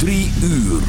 Drie uur.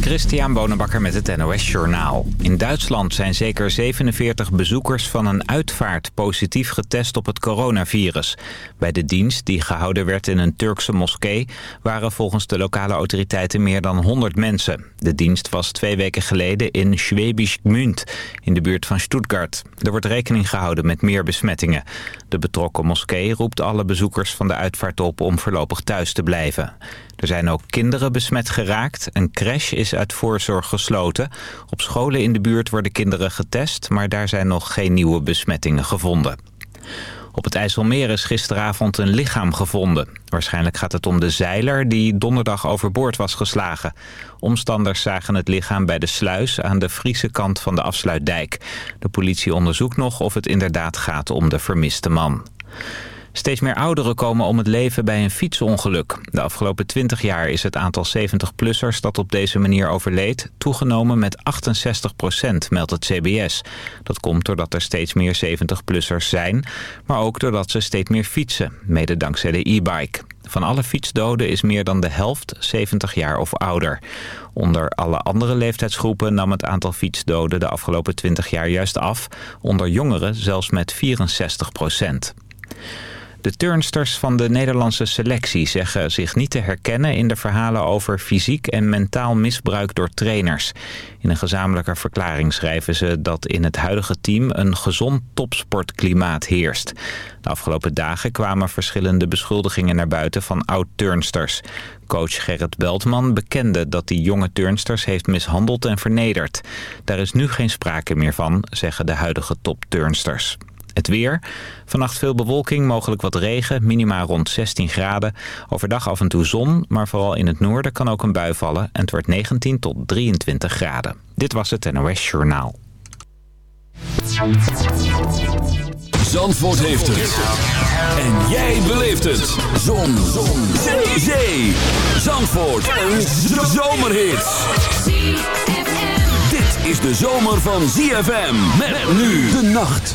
Christian Bonenbakker met het NOS Journaal. In Duitsland zijn zeker 47 bezoekers van een uitvaart positief getest op het coronavirus. Bij de dienst, die gehouden werd in een Turkse moskee... waren volgens de lokale autoriteiten meer dan 100 mensen. De dienst was twee weken geleden in Schwäbisch Gmünd, in de buurt van Stuttgart. Er wordt rekening gehouden met meer besmettingen. De betrokken moskee roept alle bezoekers van de uitvaart op om voorlopig thuis te blijven. Er zijn ook kinderen besmet geraakt. Een crash is uit voorzorg gesloten. Op scholen in de buurt worden kinderen getest, maar daar zijn nog geen nieuwe besmettingen gevonden. Op het IJsselmeer is gisteravond een lichaam gevonden. Waarschijnlijk gaat het om de zeiler die donderdag overboord was geslagen. Omstanders zagen het lichaam bij de sluis aan de Friese kant van de afsluitdijk. De politie onderzoekt nog of het inderdaad gaat om de vermiste man. Steeds meer ouderen komen om het leven bij een fietsongeluk. De afgelopen 20 jaar is het aantal 70-plussers dat op deze manier overleed... toegenomen met 68 procent, meldt het CBS. Dat komt doordat er steeds meer 70-plussers zijn... maar ook doordat ze steeds meer fietsen, mede dankzij de e-bike. Van alle fietsdoden is meer dan de helft 70 jaar of ouder. Onder alle andere leeftijdsgroepen nam het aantal fietsdoden de afgelopen 20 jaar juist af. Onder jongeren zelfs met 64 procent. De turnsters van de Nederlandse selectie zeggen zich niet te herkennen in de verhalen over fysiek en mentaal misbruik door trainers. In een gezamenlijke verklaring schrijven ze dat in het huidige team een gezond topsportklimaat heerst. De afgelopen dagen kwamen verschillende beschuldigingen naar buiten van oud-turnsters. Coach Gerrit Beltman bekende dat hij jonge turnsters heeft mishandeld en vernederd. Daar is nu geen sprake meer van, zeggen de huidige top-turnsters. Het weer. Vannacht veel bewolking, mogelijk wat regen. Minima rond 16 graden. Overdag af en toe zon, maar vooral in het noorden kan ook een bui vallen. En het wordt 19 tot 23 graden. Dit was het NOS Journaal. Zandvoort heeft het. En jij beleeft het. Zon. zon. Zee. Zee. Zandvoort. Een zomerhit. Dit is de zomer van ZFM. Met nu de nacht.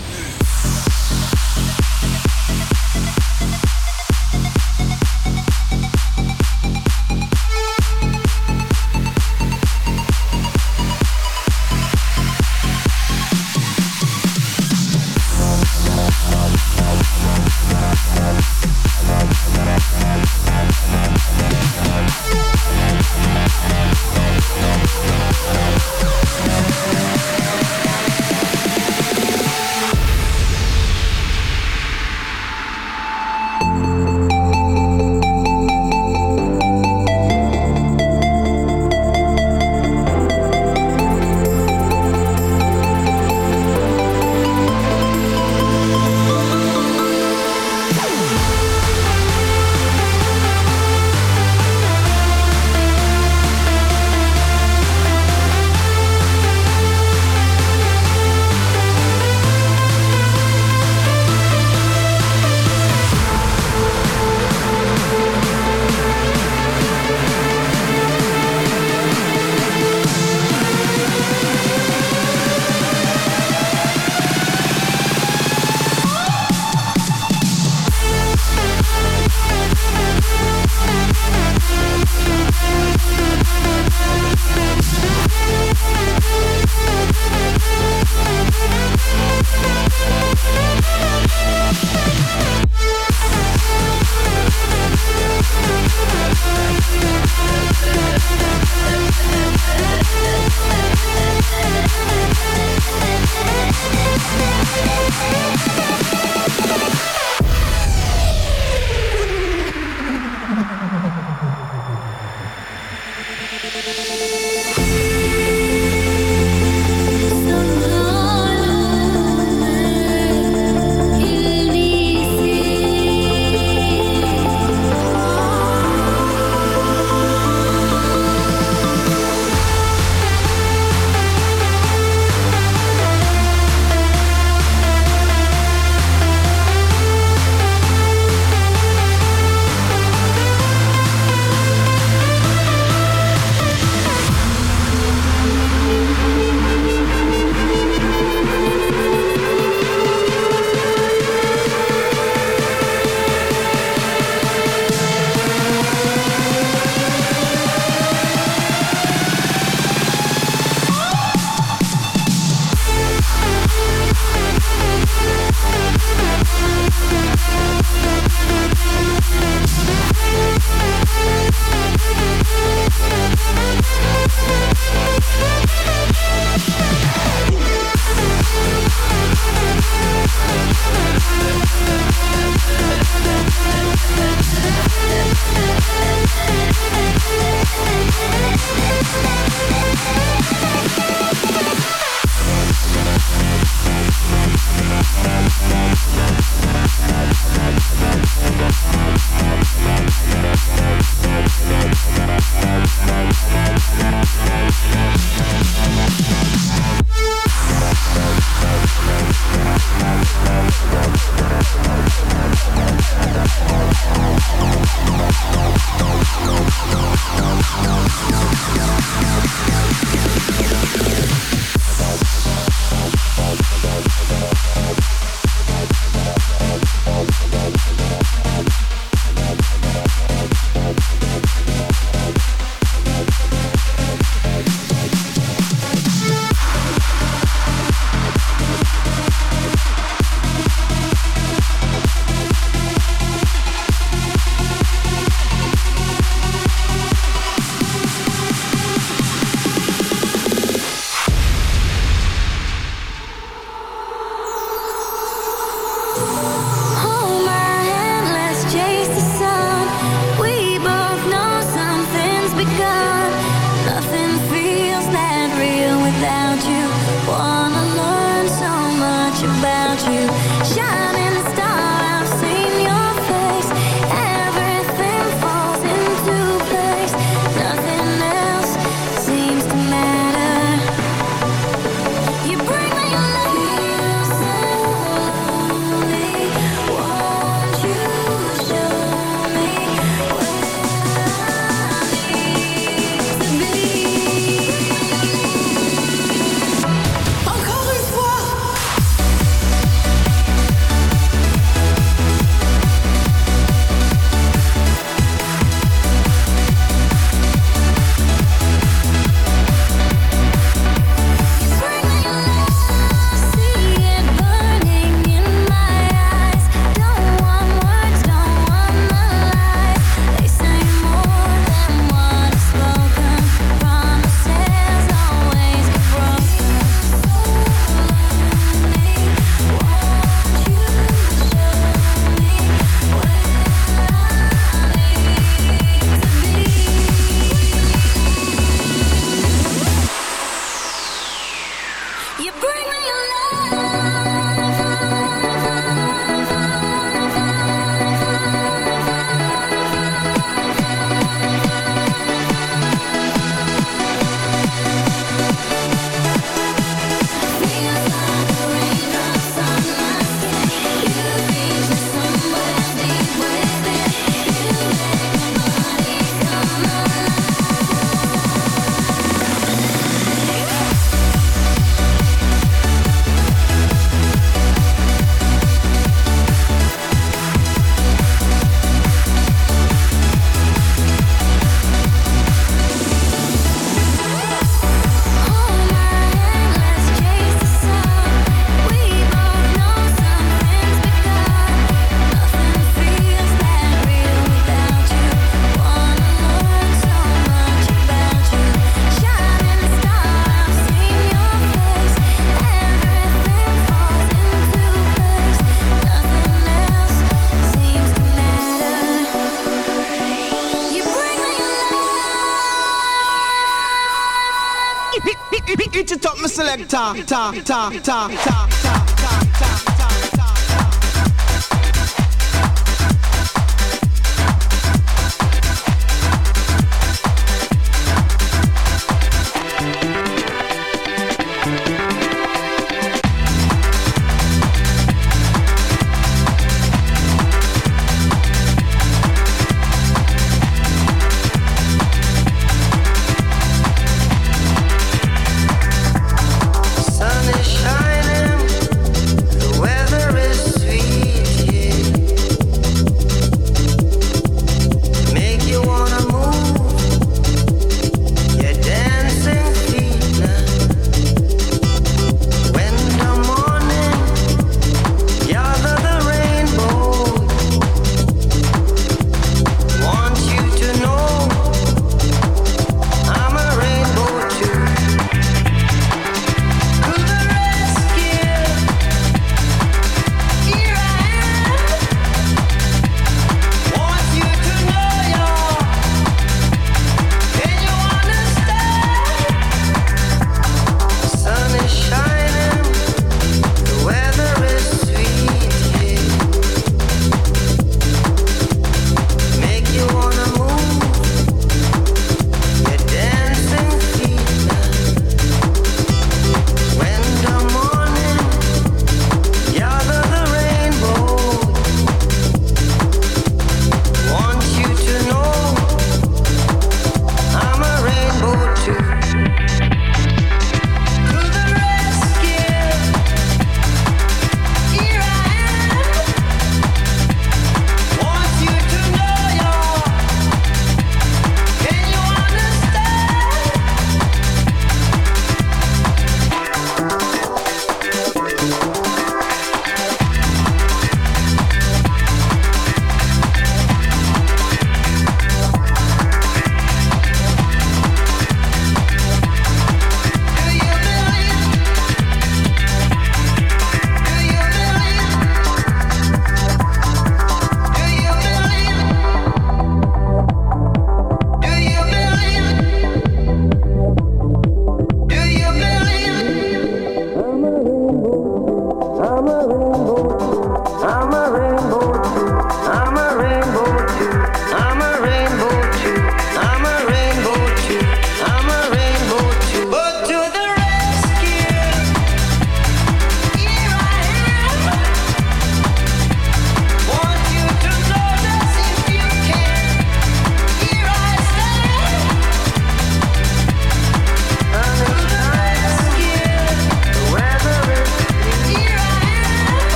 Ta, ta, ta, ta, ta, ta,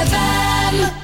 ZFM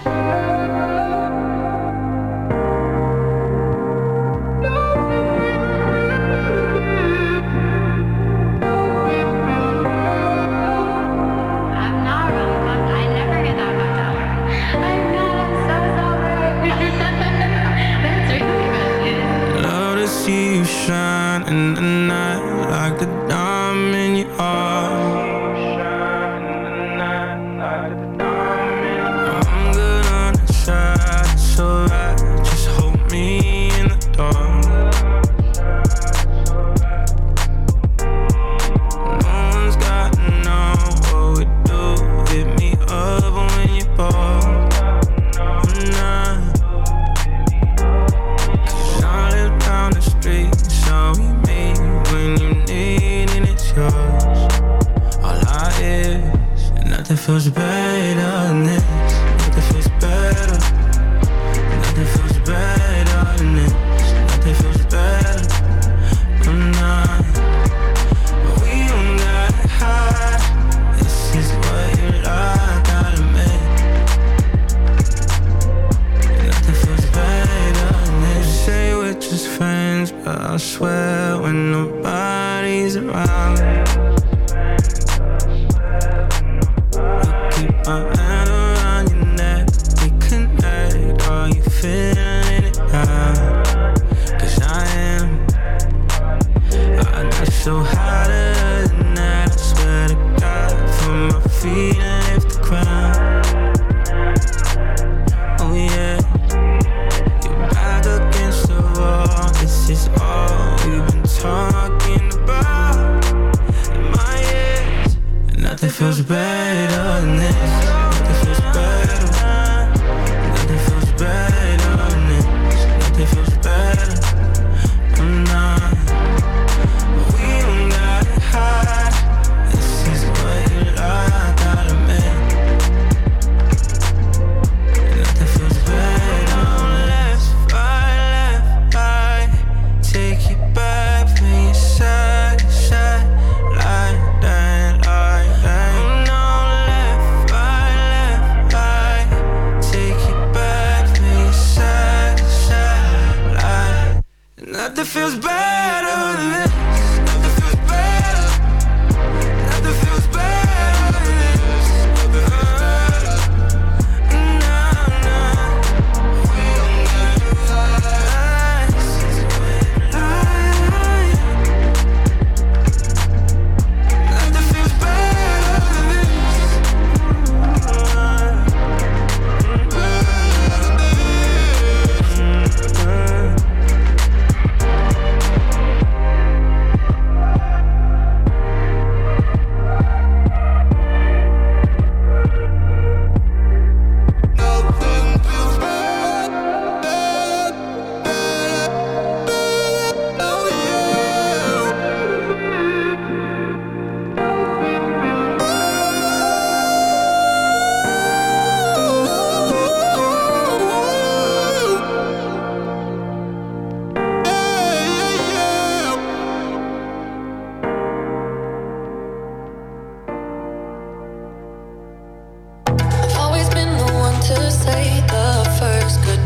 goes back say the first goodbye.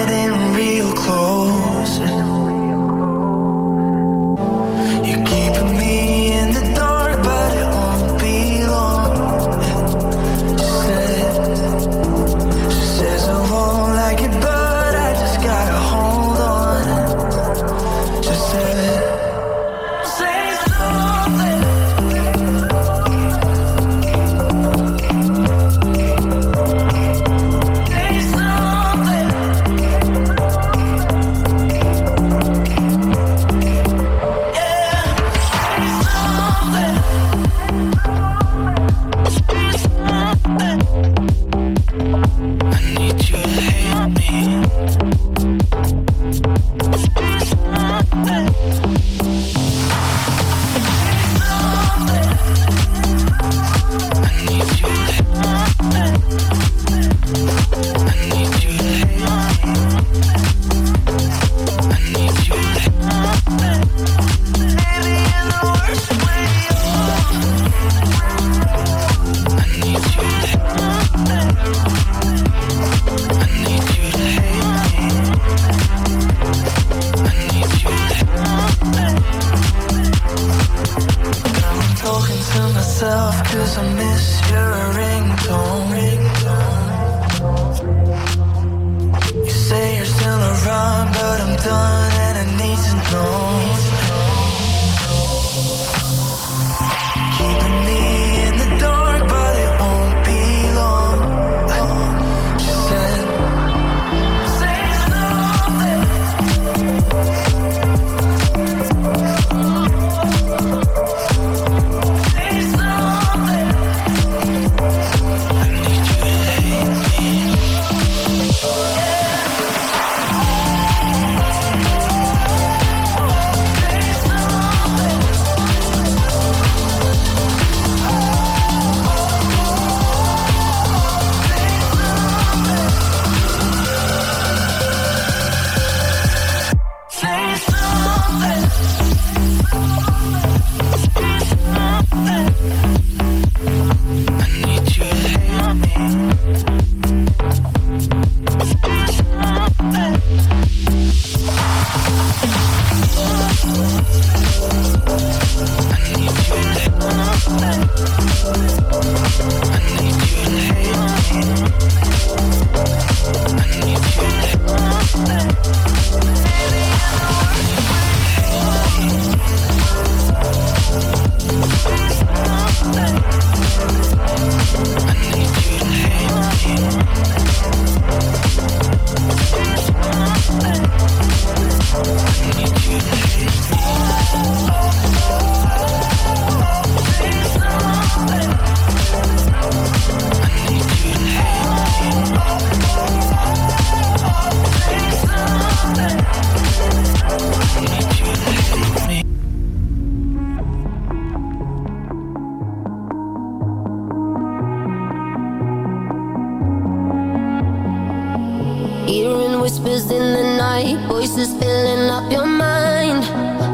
whispers in the night, voices filling up your mind.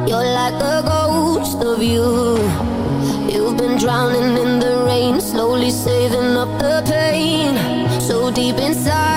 You're like a ghost of you. You've been drowning in the rain, slowly saving up the pain. So deep inside.